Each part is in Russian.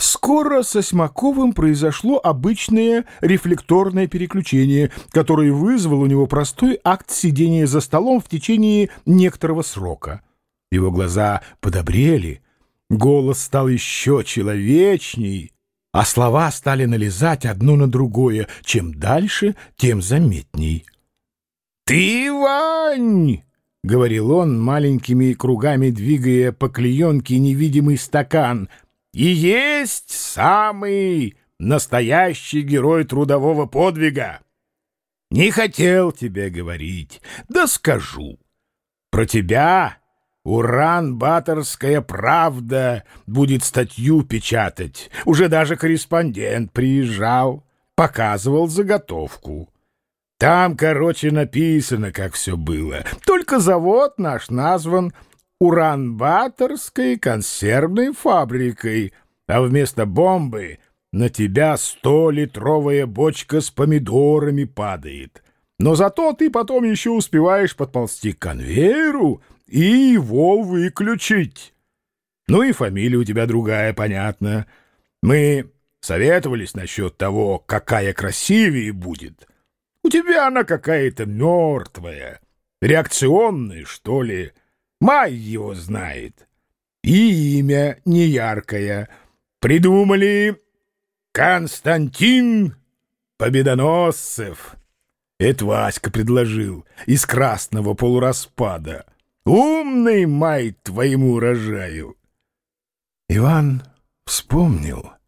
Скоро со Смаковым произошло обычное рефлекторное переключение, которое вызвало у него простой акт сидения за столом в течение некоторого срока. Его глаза подобрели, голос стал еще человечней, а слова стали налезать одно на другое. Чем дальше, тем заметней. «Ты, Вань!» — говорил он, маленькими кругами двигая по клеенке невидимый стакан. «И есть самый настоящий герой трудового подвига. Не хотел тебе говорить, да скажу. Про тебя Уран-Баторская правда будет статью печатать. Уже даже корреспондент приезжал, показывал заготовку». Там, короче, написано, как все было. Только завод наш назван Уранбаторской консервной фабрикой, а вместо бомбы на тебя сто-литровая бочка с помидорами падает. Но зато ты потом еще успеваешь подползти к конвейеру и его выключить. Ну и фамилия у тебя другая, понятно. Мы советовались насчет того, какая красивее будет — у тебя она какая-то мертвая, реакционная, что ли. Май его знает. И имя неяркое. Придумали Константин Победоносцев. Это Васька предложил из красного полураспада. Умный май твоему урожаю. Иван вспомнил —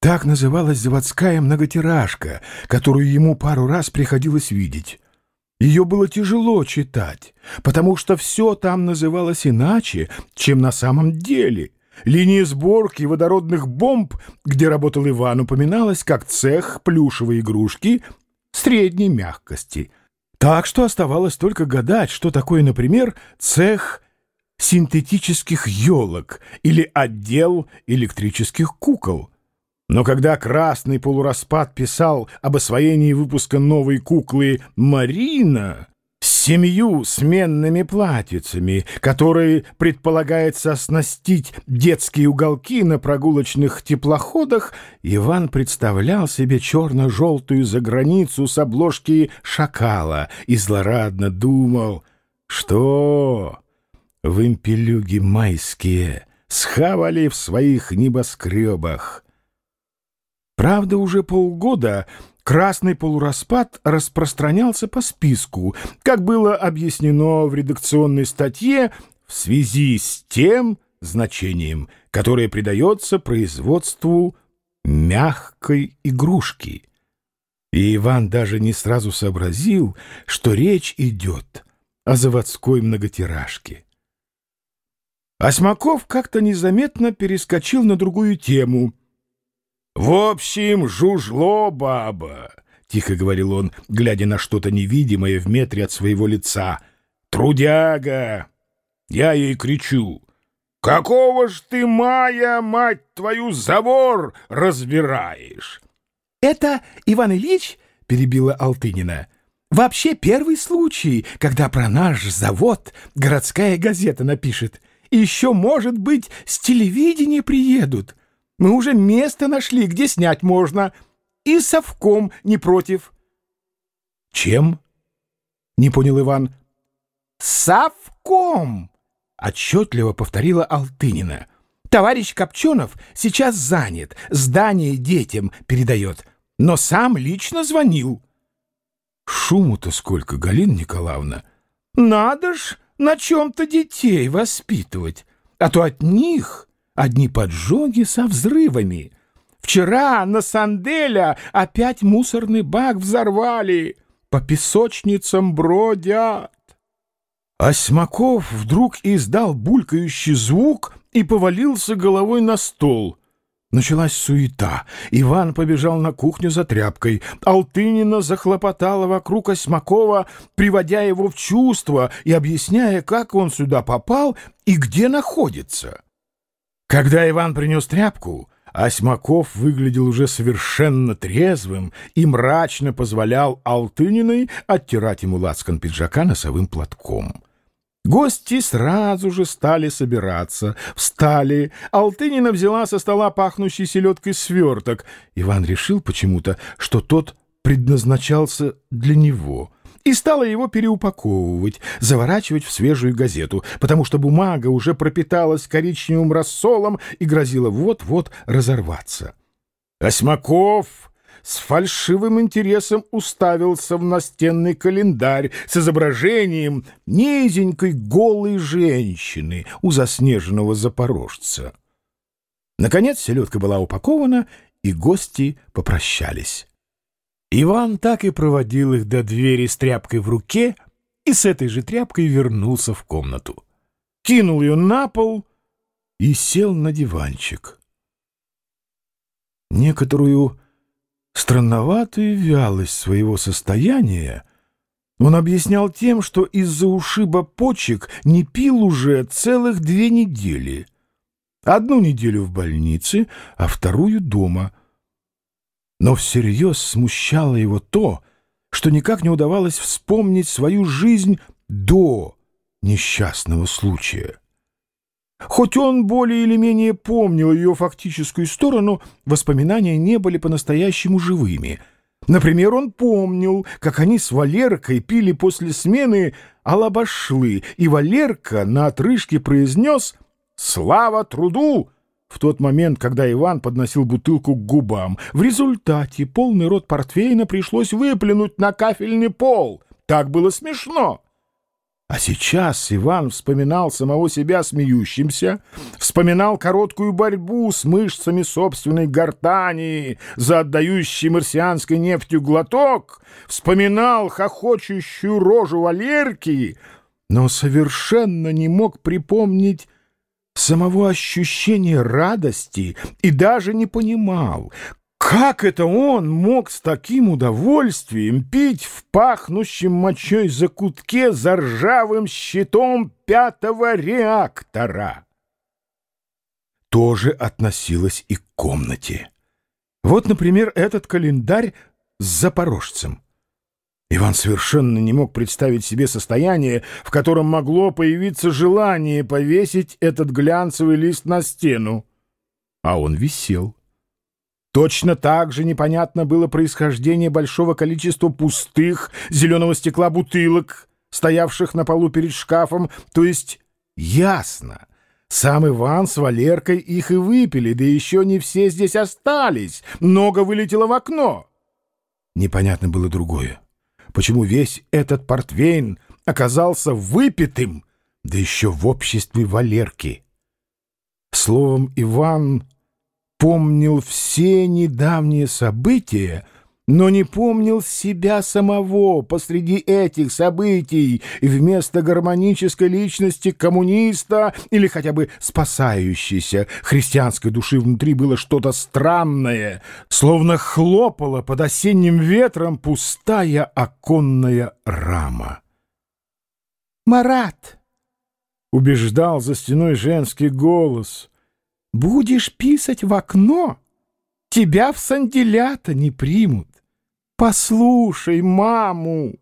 так называлась заводская многотиражка, которую ему пару раз приходилось видеть. Ее было тяжело читать, потому что все там называлось иначе, чем на самом деле. Линия сборки водородных бомб, где работал Иван, упоминалась как цех плюшевой игрушки средней мягкости. Так что оставалось только гадать, что такое, например, цех синтетических елок или отдел электрических кукол. Но когда красный полураспад писал об освоении выпуска новой куклы «Марина», с семью сменными платьицами, которые предполагается оснастить детские уголки на прогулочных теплоходах, Иван представлял себе черно-желтую заграницу с обложки шакала и злорадно думал, что в импелюги майские схавали в своих небоскребах — Правда, уже полгода красный полураспад распространялся по списку, как было объяснено в редакционной статье в связи с тем значением, которое придается производству мягкой игрушки. И Иван даже не сразу сообразил, что речь идет о заводской многотиражке. Осмаков как-то незаметно перескочил на другую тему — «В общем, жужло, баба!» — тихо говорил он, глядя на что-то невидимое в метре от своего лица. «Трудяга!» Я ей кричу. «Какого ж ты, Майя, мать твою, забор разбираешь?» «Это, Иван Ильич, — перебила Алтынина, — вообще первый случай, когда про наш завод городская газета напишет. Еще, может быть, с телевидения приедут. Мы уже место нашли, где снять можно. И совком не против. — Чем? — не понял Иван. — Совком! — отчетливо повторила Алтынина. — Товарищ Копченов сейчас занят, здание детям передает, но сам лично звонил. — Шуму-то сколько, Галина Николаевна! — Надо ж на чем-то детей воспитывать, а то от них одни поджоги со взрывами. Вчера на Санделя опять мусорный бак взорвали, по песочницам бродят. Осьмаков вдруг издал булькающий звук и повалился головой на стол. Началась суета. Иван побежал на кухню за тряпкой. Алтынина захлопотала вокруг Осьмакова, приводя его в чувство и объясняя, как он сюда попал и где находится. Когда Иван принес тряпку, Осьмаков выглядел уже совершенно трезвым и мрачно позволял Алтыниной оттирать ему лацкан пиджака носовым платком. Гости сразу же стали собираться. Встали. Алтынина взяла со стола пахнущий селедкой сверток. Иван решил почему-то, что тот предназначался для него — и стала его переупаковывать, заворачивать в свежую газету, потому что бумага уже пропиталась коричневым рассолом и грозила вот-вот разорваться. Осьмаков с фальшивым интересом уставился в настенный календарь с изображением низенькой голой женщины у заснеженного запорожца. Наконец селедка была упакована, и гости попрощались. Иван так и проводил их до двери с тряпкой в руке и с этой же тряпкой вернулся в комнату. Кинул ее на пол и сел на диванчик. Некоторую странноватую вялость своего состояния он объяснял тем, что из-за ушиба почек не пил уже целых две недели. Одну неделю в больнице, а вторую дома. Но всерьез смущало его то, что никак не удавалось вспомнить свою жизнь до несчастного случая. Хоть он более или менее помнил ее фактическую сторону, воспоминания не были по-настоящему живыми. Например, он помнил, как они с Валеркой пили после смены алабашлы, и Валерка на отрыжке произнес «Слава труду!» В тот момент, когда Иван подносил бутылку к губам. В результате полный рот портвейна пришлось выплюнуть на кафельный пол. Так было смешно. А сейчас Иван вспоминал самого себя смеющимся, вспоминал короткую борьбу с мышцами собственной гортани за отдающий марсианской нефтью глоток, вспоминал хохочущую рожу Валерки, но совершенно не мог припомнить самого ощущения радости и даже не понимал, как это он мог с таким удовольствием пить в пахнущем мочой закутке за ржавым щитом пятого реактора? Тоже относилось и к комнате. Вот, например, этот календарь с запорожцем. Иван совершенно не мог представить себе состояние, в котором могло появиться желание повесить этот глянцевый лист на стену. А он висел. Точно так же непонятно было происхождение большого количества пустых зеленого стекла бутылок, стоявших на полу перед шкафом, то есть ясно. Сам Иван с Валеркой их и выпили, да еще не все здесь остались, много вылетело в окно. Непонятно было другое почему весь этот портвейн оказался выпитым, да еще в обществе Валерки. Словом, Иван помнил все недавние события, но не помнил себя самого посреди этих событий, и вместо гармонической личности коммуниста или хотя бы спасающейся христианской души внутри было что-то странное, словно хлопала под осенним ветром пустая оконная рама. «Марат!» — убеждал за стеной женский голос. «Будешь писать в окно, тебя в санделята не примут». Послушай маму!»